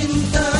80.